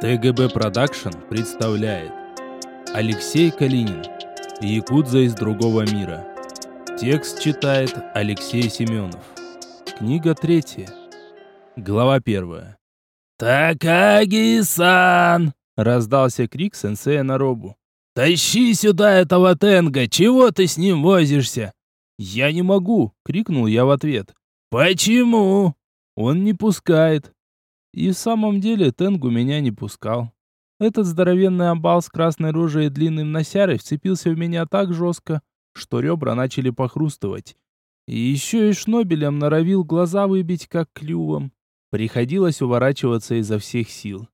ТГБ Продакшн представляет Алексей Калинин Якудза из другого мира Текст читает Алексей Семенов Книга третья Глава первая «Такаги-сан!» — раздался крик сенсея на робу. «Тащи сюда этого Тенга! Чего ты с ним возишься?» «Я не могу!» — крикнул я в ответ. «Почему?» «Он не пускает!» И в самом деле Тенгу меня не пускал. Этот здоровенный амбал с красной рожей и длинным носярой вцепился в меня так жестко, что ребра начали похрустывать. И еще и шнобелем норовил глаза выбить, как клювом. Приходилось уворачиваться изо всех сил.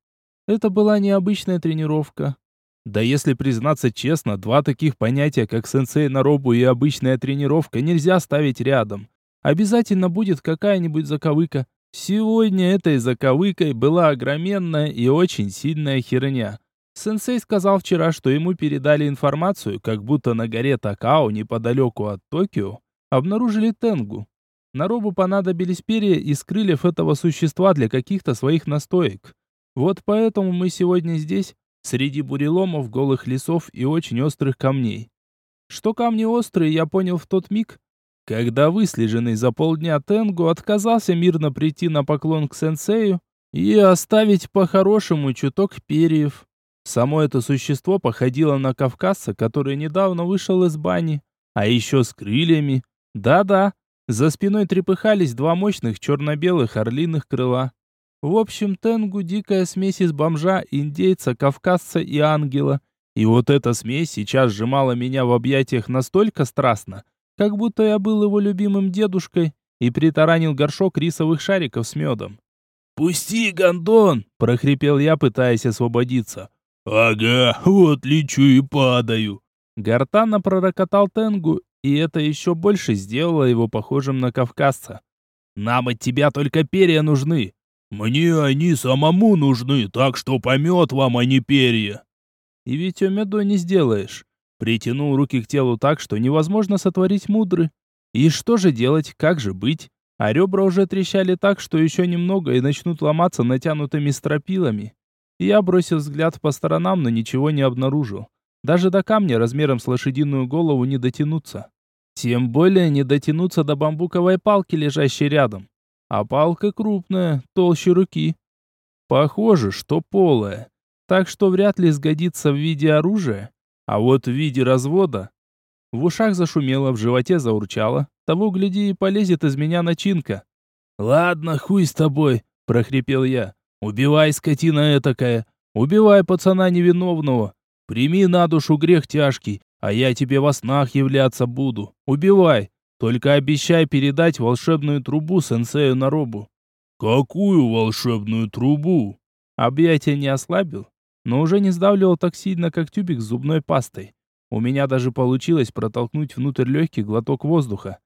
Это была необычная тренировка. Да если признаться честно, два таких понятия, как сенсей на робу и обычная тренировка, нельзя ставить рядом. Обязательно будет какая-нибудь заковыка, Сегодня этой заковыкой была огроменная и очень сильная херня. Сенсей сказал вчера, что ему передали информацию, как будто на горе Такао, неподалеку от Токио, обнаружили тенгу. Наробу понадобились перья из крыльев этого существа для каких-то своих настоек. Вот поэтому мы сегодня здесь, среди буреломов, голых лесов и очень острых камней. Что камни острые, я понял в тот миг, когда выслеженный за полдня Тенгу отказался мирно прийти на поклон к сенсею и оставить по-хорошему чуток перьев. Само это существо походило на кавказца, который недавно вышел из бани, а еще с крыльями. Да-да, за спиной трепыхались два мощных черно-белых орлиных крыла. В общем, Тенгу дикая смесь из бомжа, индейца, кавказца и ангела. И вот эта смесь сейчас сжимала меня в объятиях настолько страстно, как будто я был его любимым дедушкой и притаранил горшок рисовых шариков с медом. «Пусти, гондон!» – прохрипел я, пытаясь освободиться. «Ага, вот лечу и падаю!» Гортанно пророкотал Тенгу, и это еще больше сделало его похожим на кавказца. «Нам от тебя только перья нужны!» «Мне они самому нужны, так что помет вам, а не перья!» «И ведь о меду не сделаешь. Притянул руки к телу так, что невозможно сотворить мудры. И что же делать, как же быть? А ребра уже трещали так, что еще немного и начнут ломаться натянутыми стропилами. Я бросил взгляд по сторонам, но ничего не обнаружил. Даже до камня размером с лошадиную голову не дотянуться. Тем более не дотянуться до бамбуковой палки, лежащей рядом. А палка крупная, толще руки. Похоже, что полая. Так что вряд ли сгодится в виде оружия. А вот в виде развода... В ушах зашумело, в животе заурчало. Того, гляди, и полезет из меня начинка. «Ладно, хуй с тобой», — прохрипел я. «Убивай, скотина этакая. Убивай пацана невиновного. Прими на душу грех тяжкий, а я тебе во снах являться буду. Убивай. Только обещай передать волшебную трубу сенсею Наробу». «Какую волшебную трубу?» Объятия не ослабил, но уже не сдавливал так сильно, как тюбик с зубной пастой. У меня даже получилось протолкнуть внутрь легкий глоток воздуха.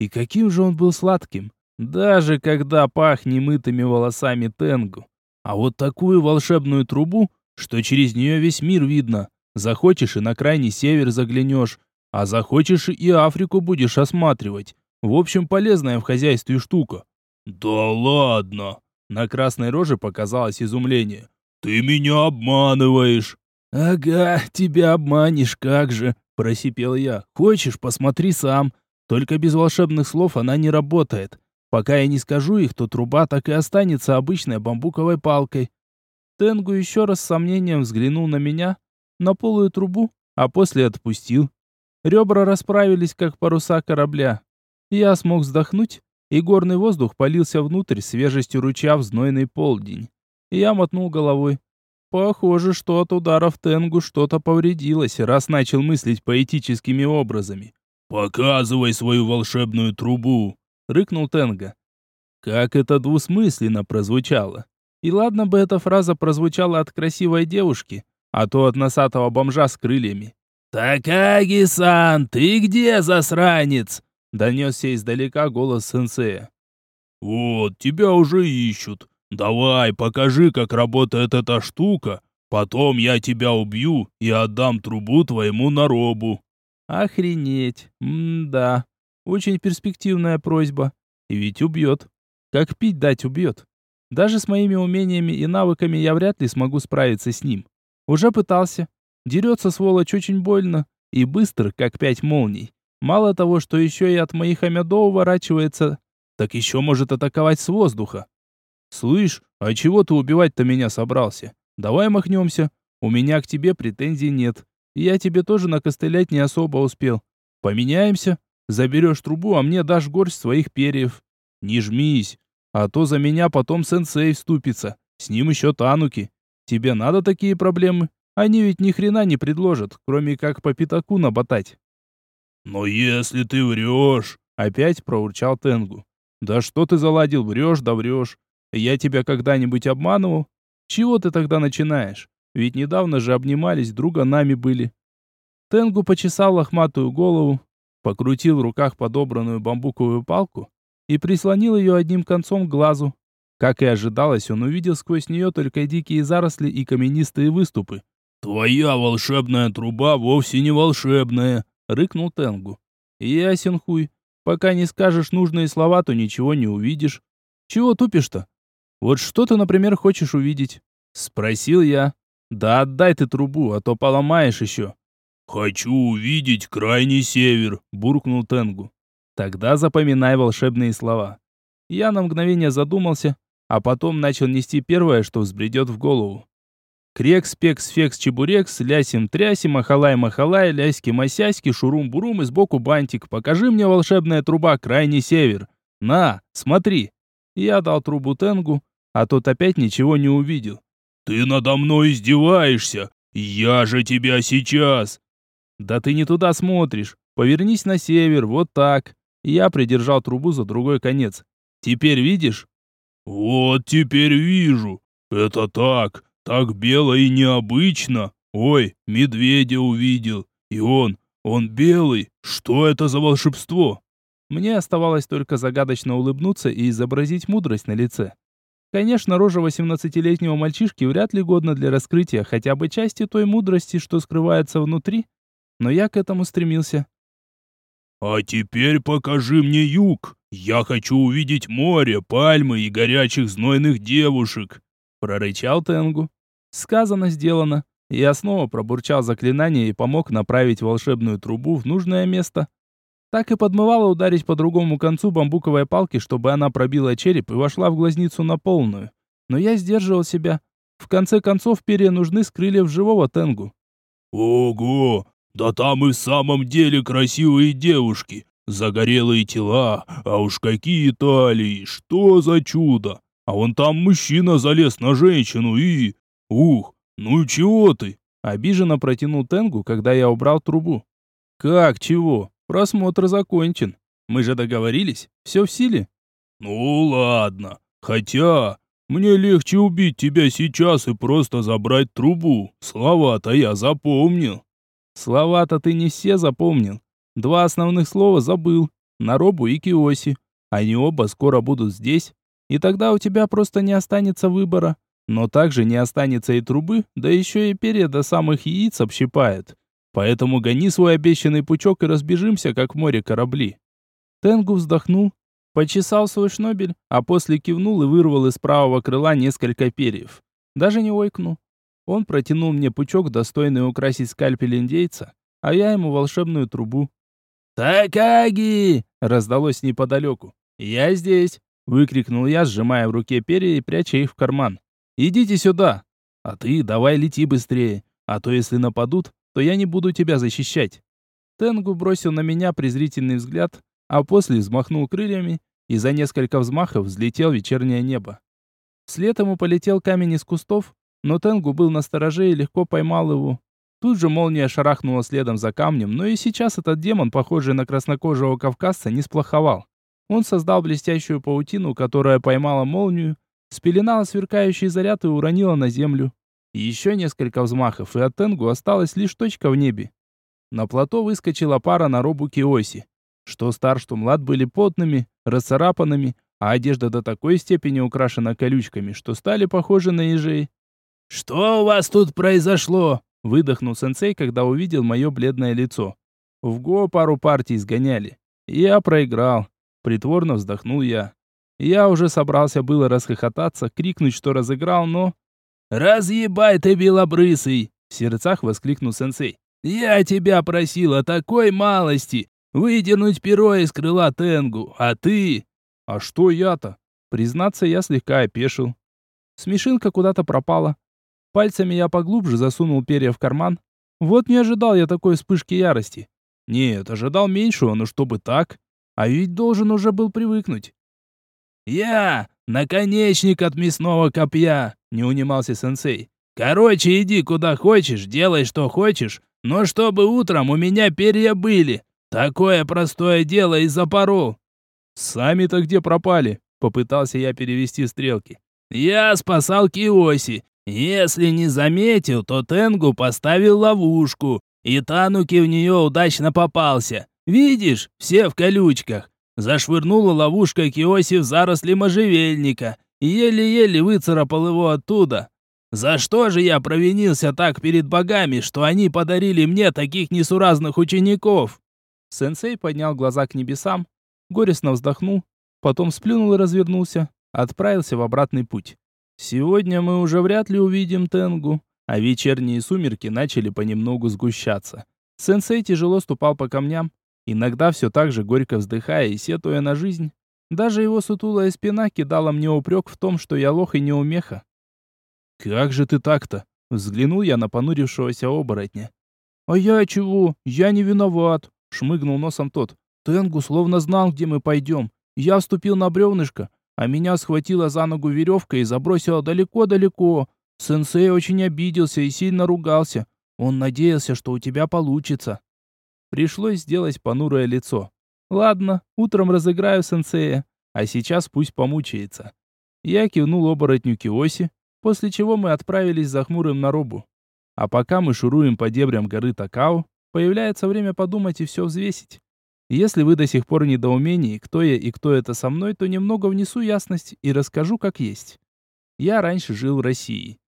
И каким же он был сладким, даже когда пах немытыми волосами Тенгу. А вот такую волшебную трубу, что через нее весь мир видно. Захочешь и на крайний север заглянешь, а захочешь и Африку будешь осматривать. В общем, полезная в хозяйстве штука. «Да ладно!» На красной роже показалось изумление. «Ты меня обманываешь!» «Ага, тебя обманешь, как же!» – просипел я. «Хочешь, посмотри сам. Только без волшебных слов она не работает. Пока я не скажу их, то труба так и останется обычной бамбуковой палкой». Тенгу еще раз с сомнением взглянул на меня, на полую трубу, а после отпустил. Ребра расправились, как паруса корабля. Я смог вздохнуть, и горный воздух полился внутрь свежестью ручья в знойный полдень. Я мотнул головой. Похоже, что от ударов Тенгу что-то повредилось, раз начал мыслить поэтическими образами. «Показывай свою волшебную трубу!» — рыкнул Тенга. Как это двусмысленно прозвучало. И ладно бы эта фраза прозвучала от красивой девушки, а то от носатого бомжа с крыльями. «Такаги-сан, ты где, засранец?» — донесся издалека голос сенсея. «Вот, тебя уже ищут. Давай, покажи, как работает эта штука. Потом я тебя убью и отдам трубу твоему наробу. Охренеть. М-да. Очень перспективная просьба. И ведь убьет. Как пить дать убьет. Даже с моими умениями и навыками я вряд ли смогу справиться с ним. Уже пытался. Дерется сволочь очень больно и быстро, как пять молний. Мало того, что еще и от моих амядо уворачивается, так еще может атаковать с воздуха. «Слышь, а чего ты убивать-то меня собрался? Давай махнемся. У меня к тебе претензий нет. Я тебе тоже накостылять не особо успел. Поменяемся. Заберешь трубу, а мне дашь горсть своих перьев. Не жмись, а то за меня потом сенсей вступится. С ним еще тануки. Тебе надо такие проблемы? Они ведь ни хрена не предложат, кроме как по пятаку наботать. «Но если ты врешь...» — опять проурчал Тенгу. «Да что ты заладил, врешь да врешь. Я тебя когда-нибудь обманывал? Чего ты тогда начинаешь? Ведь недавно же обнимались, друга нами были». Тенгу почесал лохматую голову, покрутил в руках подобранную бамбуковую палку и прислонил ее одним концом к глазу. Как и ожидалось, он увидел сквозь нее только дикие заросли и каменистые выступы. «Твоя волшебная труба вовсе не волшебная», — рыкнул Тенгу. «Ясен хуй. Пока не скажешь нужные слова, то ничего не увидишь. Чего тупишь-то? Вот что ты, например, хочешь увидеть?» Спросил я. «Да отдай ты трубу, а то поломаешь еще». «Хочу увидеть крайний север», — буркнул Тенгу. Тогда запоминай волшебные слова. Я на мгновение задумался, а потом начал нести первое, что взбредет в голову. Крекс, пекс, фекс, чебурекс, лясим, трясим, махалай, махалай, ляськи, масяськи, шурум-бурум и сбоку бантик. Покажи мне волшебная труба, крайний север. На, смотри. Я дал трубу Тенгу, а тот опять ничего не увидел. Ты надо мной издеваешься? Я же тебя сейчас. Да ты не туда смотришь. Повернись на север, вот так. Я придержал трубу за другой конец. Теперь видишь? Вот теперь вижу. Это так, так бело и необычно. Ой, медведя увидел. И он, он белый. Что это за волшебство? Мне оставалось только загадочно улыбнуться и изобразить мудрость на лице. Конечно, рожа 18-летнего мальчишки вряд ли годна для раскрытия хотя бы части той мудрости, что скрывается внутри, но я к этому стремился. «А теперь покажи мне юг. Я хочу увидеть море, пальмы и горячих знойных девушек», — прорычал Тенгу. Сказано, сделано. Я снова пробурчал заклинание и помог направить волшебную трубу в нужное место. Так и подмывало ударить по другому концу бамбуковой палки, чтобы она пробила череп и вошла в глазницу на полную. Но я сдерживал себя. В конце концов, перья нужны с крыльев живого Тенгу. «Ого! Да там и в самом деле красивые девушки, загорелые тела, а уж какие талии, что за чудо! А вон там мужчина залез на женщину и... Ух, ну чего ты?» Обиженно протянул Тенгу, когда я убрал трубу. «Как чего? Просмотр закончен. Мы же договорились, все в силе». «Ну ладно, хотя мне легче убить тебя сейчас и просто забрать трубу. Слова-то я запомнил». Слова-то ты не все запомнил. Два основных слова забыл. Наробу и Киоси. Они оба скоро будут здесь. И тогда у тебя просто не останется выбора. Но также не останется и трубы, да еще и перья до самых яиц общипает. Поэтому гони свой обещанный пучок и разбежимся, как в море корабли. Тенгу вздохнул, почесал свой шнобель, а после кивнул и вырвал из правого крыла несколько перьев. Даже не ойкнул. Он протянул мне пучок, достойный украсить скальпель индейца, а я ему волшебную трубу. «Такаги!» — раздалось неподалеку. «Я здесь!» — выкрикнул я, сжимая в руке перья и пряча их в карман. «Идите сюда! А ты давай лети быстрее, а то если нападут, то я не буду тебя защищать». Тенгу бросил на меня презрительный взгляд, а после взмахнул крыльями, и за несколько взмахов взлетел вечернее небо. Вслед ему полетел камень из кустов, но Тенгу был на стороже и легко поймал его. Тут же молния шарахнула следом за камнем, но и сейчас этот демон, похожий на краснокожего кавказца, не сплоховал. Он создал блестящую паутину, которая поймала молнию, спеленала сверкающий заряд и уронила на землю. Еще несколько взмахов, и от Тенгу осталась лишь точка в небе. На плато выскочила пара на робу Киоси. Что стар, что млад были потными, расцарапанными, а одежда до такой степени украшена колючками, что стали похожи на ежей. «Что у вас тут произошло?» Выдохнул сенсей, когда увидел мое бледное лицо. В ГО пару партий сгоняли. Я проиграл. Притворно вздохнул я. Я уже собрался было расхохотаться, крикнуть, что разыграл, но... «Разъебай ты, белобрысый!» — в сердцах воскликнул сенсей. «Я тебя просил о такой малости! Выдернуть перо из крыла Тенгу, а ты...» «А что я-то?» Признаться, я слегка опешил. Смешинка куда-то пропала. Пальцами я поглубже засунул перья в карман. Вот не ожидал я такой вспышки ярости. Нет, ожидал меньшего, но чтобы так. А ведь должен уже был привыкнуть. «Я наконечник от мясного копья!» — не унимался сенсей. «Короче, иди куда хочешь, делай что хочешь, но чтобы утром у меня перья были. Такое простое дело и запорол». «Сами-то где пропали?» — попытался я перевести стрелки. «Я спасал Киоси. Если не заметил, то Тенгу поставил ловушку, и Тануки в нее удачно попался. Видишь, все в колючках. Зашвырнула ловушка Киоси в заросли можжевельника и еле-еле выцарапал его оттуда. За что же я провинился так перед богами, что они подарили мне таких несуразных учеников? Сенсей поднял глаза к небесам, горестно вздохнул, потом сплюнул и развернулся, отправился в обратный путь. Сегодня мы уже вряд ли увидим Тенгу, а вечерние сумерки начали понемногу сгущаться. Сенсей тяжело ступал по камням, иногда все так же горько вздыхая и сетуя на жизнь. Даже его сутулая спина кидала мне упрек в том, что я лох и неумеха. «Как же ты так-то?» — взглянул я на понурившегося оборотня. «А я чего? Я не виноват!» — шмыгнул носом тот. «Тенгу словно знал, где мы пойдем. Я вступил на бревнышко, а меня схватила за ногу веревка и забросила далеко-далеко. Сенсей очень обиделся и сильно ругался. Он надеялся, что у тебя получится. Пришлось сделать понурое лицо. Ладно, утром разыграю сенсея, а сейчас пусть помучается. Я кивнул оборотню Киоси, после чего мы отправились за хмурым на робу. А пока мы шуруем по дебрям горы Такао, появляется время подумать и все взвесить. Если вы до сих пор в недоумении, кто я и кто это со мной, то немного внесу ясность и расскажу как есть. Я раньше жил в России.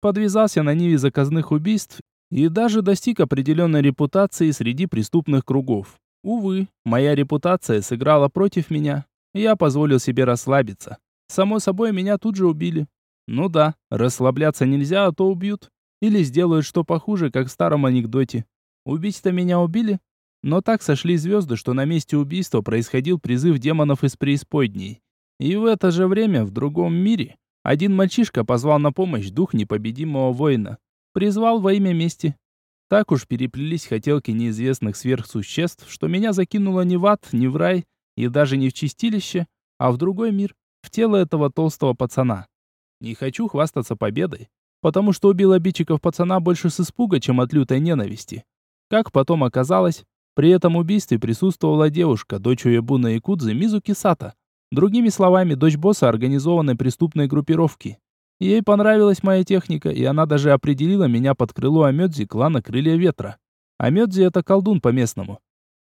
Подвязался на ниве заказных убийств и даже достиг определенной репутации среди преступных кругов. Увы, моя репутация сыграла против меня. Я позволил себе расслабиться. Само собой, меня тут же убили. Ну да, расслабляться нельзя, а то убьют. Или сделают что похуже, как в старом анекдоте. Убить-то меня убили, но так сошли звезды, что на месте убийства происходил призыв демонов из преисподней. И в это же время, в другом мире, один мальчишка позвал на помощь дух непобедимого воина. Призвал во имя мести. Так уж переплелись хотелки неизвестных сверхсуществ, что меня закинуло не в ад, не в рай, и даже не в чистилище, а в другой мир, в тело этого толстого пацана. Не хочу хвастаться победой, потому что убил обидчиков пацана больше с испуга, чем от лютой ненависти. Как потом оказалось, при этом убийстве присутствовала девушка, дочь Уебуна Якудзы Мизуки Сата. Другими словами, дочь босса организованной преступной группировки. Ей понравилась моя техника, и она даже определила меня под крыло Амёдзи клана Крылья Ветра. Амёдзи это колдун по-местному.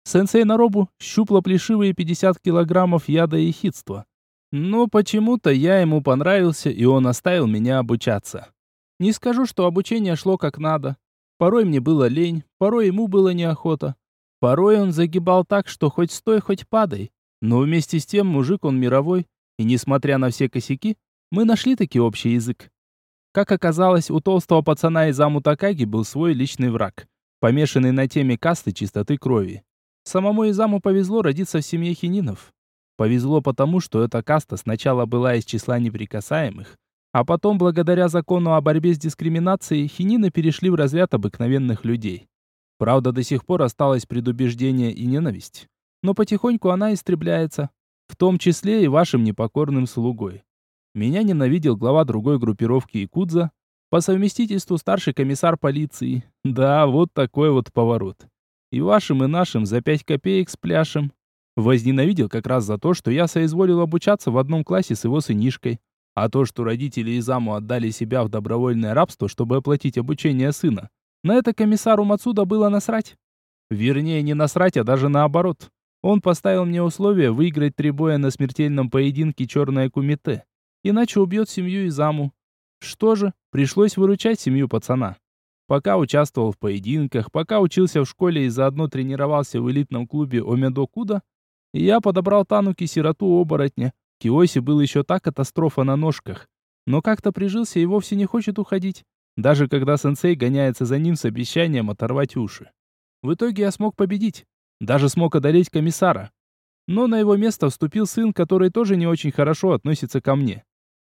Сенсей Наробу щупло плешивые 50 килограммов яда и хитства. Но почему-то я ему понравился, и он оставил меня обучаться. Не скажу, что обучение шло как надо. Порой мне было лень, порой ему было неохота. Порой он загибал так, что хоть стой, хоть падай. Но вместе с тем мужик он мировой, и несмотря на все косяки, мы нашли таки общий язык. Как оказалось, у толстого пацана из Амутакаги был свой личный враг, помешанный на теме касты чистоты крови. Самому Изаму повезло родиться в семье хининов. Повезло потому, что эта каста сначала была из числа неприкасаемых, а потом, благодаря закону о борьбе с дискриминацией, хинины перешли в разряд обыкновенных людей. Правда, до сих пор осталось предубеждение и ненависть. Но потихоньку она истребляется, в том числе и вашим непокорным слугой. Меня ненавидел глава другой группировки Икудза, по совместительству старший комиссар полиции. Да, вот такой вот поворот. И вашим, и нашим за пять копеек с пляшем. Возненавидел как раз за то, что я соизволил обучаться в одном классе с его сынишкой. А то, что родители Изаму отдали себя в добровольное рабство, чтобы оплатить обучение сына, на это комиссару Мацуда было насрать. Вернее, не насрать, а даже наоборот. Он поставил мне условие выиграть три боя на смертельном поединке «Черное кумите», иначе убьет семью Изаму. Что же, пришлось выручать семью пацана. Пока участвовал в поединках, пока учился в школе и заодно тренировался в элитном клубе Омедо Куда, я подобрал Тануки сироту оборотня, Киоси был еще та катастрофа на ножках. Но как-то прижился и вовсе не хочет уходить. Даже когда сенсей гоняется за ним с обещанием оторвать уши. В итоге я смог победить. Даже смог одолеть комиссара. Но на его место вступил сын, который тоже не очень хорошо относится ко мне.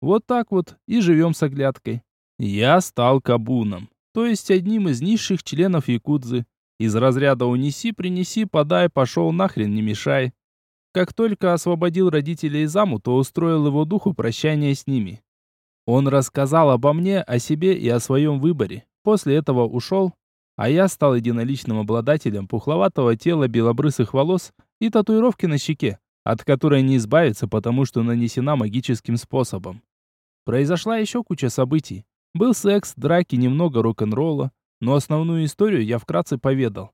Вот так вот и живем с оглядкой. Я стал кабуном, то есть одним из низших членов якудзы. Из разряда «унеси, принеси, подай, пошел нахрен, не мешай». Как только освободил родителей из заму, то устроил его духу прощание с ними. Он рассказал обо мне, о себе и о своем выборе. После этого ушел, а я стал единоличным обладателем пухловатого тела белобрысых волос и татуировки на щеке, от которой не избавиться, потому что нанесена магическим способом. Произошла еще куча событий. Был секс, драки, немного рок-н-ролла, но основную историю я вкратце поведал.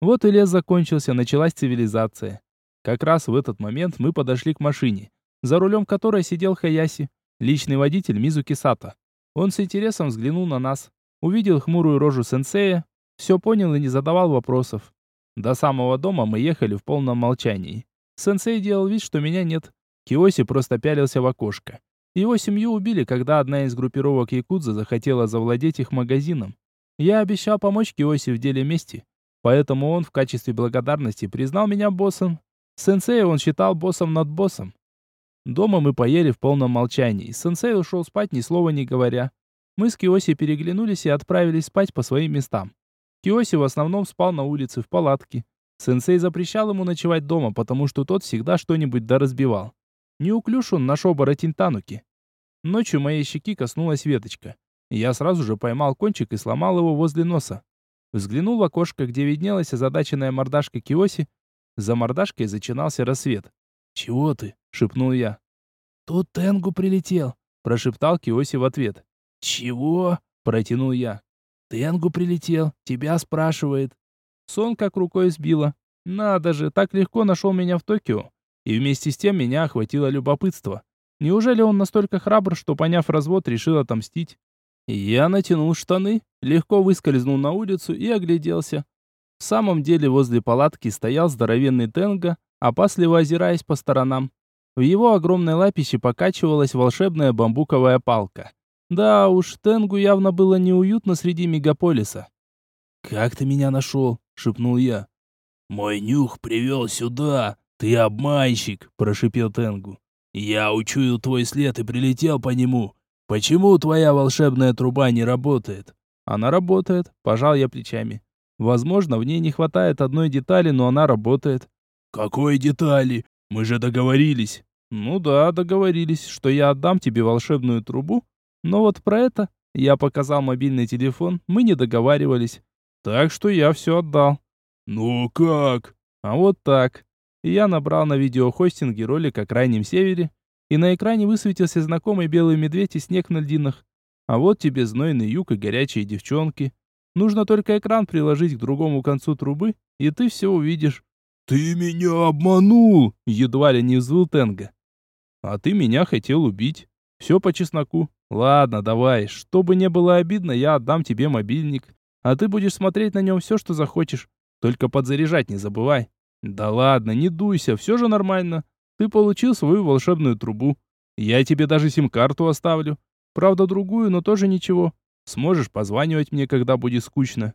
Вот и лес закончился, началась цивилизация. Как раз в этот момент мы подошли к машине, за рулем которой сидел Хаяси, личный водитель Мизуки Сата. Он с интересом взглянул на нас, увидел хмурую рожу сенсея, все понял и не задавал вопросов. До самого дома мы ехали в полном молчании. Сенсей делал вид, что меня нет. Киоси просто пялился в окошко. Его семью убили, когда одна из группировок Якудза захотела завладеть их магазином. Я обещал помочь Киоси в деле мести, поэтому он в качестве благодарности признал меня боссом. Сенсея он считал боссом над боссом. Дома мы поели в полном молчании. Сенсей ушел спать, ни слова не говоря. Мы с Киоси переглянулись и отправились спать по своим местам. Киоси в основном спал на улице, в палатке. Сенсей запрещал ему ночевать дома, потому что тот всегда что-нибудь доразбивал. Неуклюж он наш оборотень Тануки. Ночью моей щеки коснулась веточка. Я сразу же поймал кончик и сломал его возле носа. Взглянул в окошко, где виднелась озадаченная мордашка Киоси. За мордашкой зачинался рассвет. «Чего ты?» — шепнул я. «Тут Тенгу прилетел», — прошептал Киоси в ответ. «Чего?» — протянул я. «Тенгу прилетел, тебя спрашивает». Сон как рукой сбило. Надо же, так легко нашел меня в Токио. И вместе с тем меня охватило любопытство. Неужели он настолько храбр, что, поняв развод, решил отомстить? Я натянул штаны, легко выскользнул на улицу и огляделся. В самом деле возле палатки стоял здоровенный Тенга, опасливо озираясь по сторонам. В его огромной лапище покачивалась волшебная бамбуковая палка. Да уж, Тенгу явно было неуютно среди мегаполиса. «Как ты меня нашел?» — шепнул я. «Мой нюх привел сюда, «Ты обманщик!» – прошипел Тенгу. «Я учуял твой след и прилетел по нему. Почему твоя волшебная труба не работает?» «Она работает», – пожал я плечами. «Возможно, в ней не хватает одной детали, но она работает». «Какой детали? Мы же договорились». «Ну да, договорились, что я отдам тебе волшебную трубу. Но вот про это я показал мобильный телефон, мы не договаривались. Так что я все отдал». «Ну как?» «А вот так я набрал на видеохостинге ролик о Крайнем Севере, и на экране высветился знакомый белый медведь и снег на льдинах. А вот тебе знойный юг и горячие девчонки. Нужно только экран приложить к другому концу трубы, и ты все увидишь. «Ты меня обманул!» — едва ли не взвыл Тенга. «А ты меня хотел убить. Все по чесноку. Ладно, давай. Чтобы не было обидно, я отдам тебе мобильник, а ты будешь смотреть на нем все, что захочешь. Только подзаряжать не забывай». Да ладно, не дуйся, все же нормально. Ты получил свою волшебную трубу. Я тебе даже сим-карту оставлю. Правда, другую, но тоже ничего. Сможешь позванивать мне, когда будет скучно.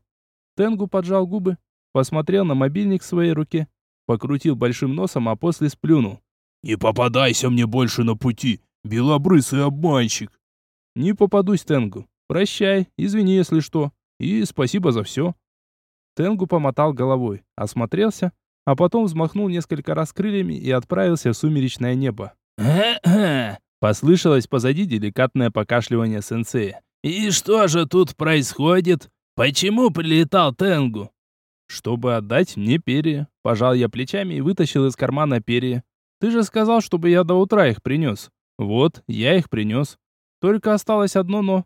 Тенгу поджал губы, посмотрел на мобильник в своей руке, покрутил большим носом, а после сплюнул. «Не попадайся мне больше на пути, белобрысый обманщик!» «Не попадусь, Тенгу. Прощай, извини, если что. И спасибо за все». Тенгу помотал головой, осмотрелся, а потом взмахнул несколько раз крыльями и отправился в сумеречное небо. Послышалось позади деликатное покашливание сенсея. «И что же тут происходит? Почему прилетал Тенгу?» «Чтобы отдать мне перья». Пожал я плечами и вытащил из кармана перья. «Ты же сказал, чтобы я до утра их принес. Вот, я их принес. Только осталось одно «но».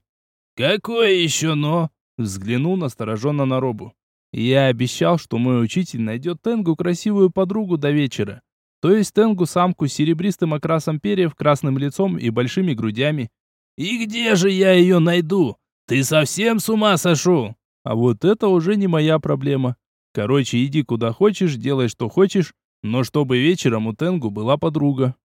«Какое еще «но»?» Взглянул настороженно на Робу. Я обещал, что мой учитель найдет Тенгу красивую подругу до вечера. То есть Тенгу самку с серебристым окрасом перьев, красным лицом и большими грудями. «И где же я ее найду? Ты совсем с ума сошел?» А вот это уже не моя проблема. Короче, иди куда хочешь, делай что хочешь, но чтобы вечером у Тенгу была подруга.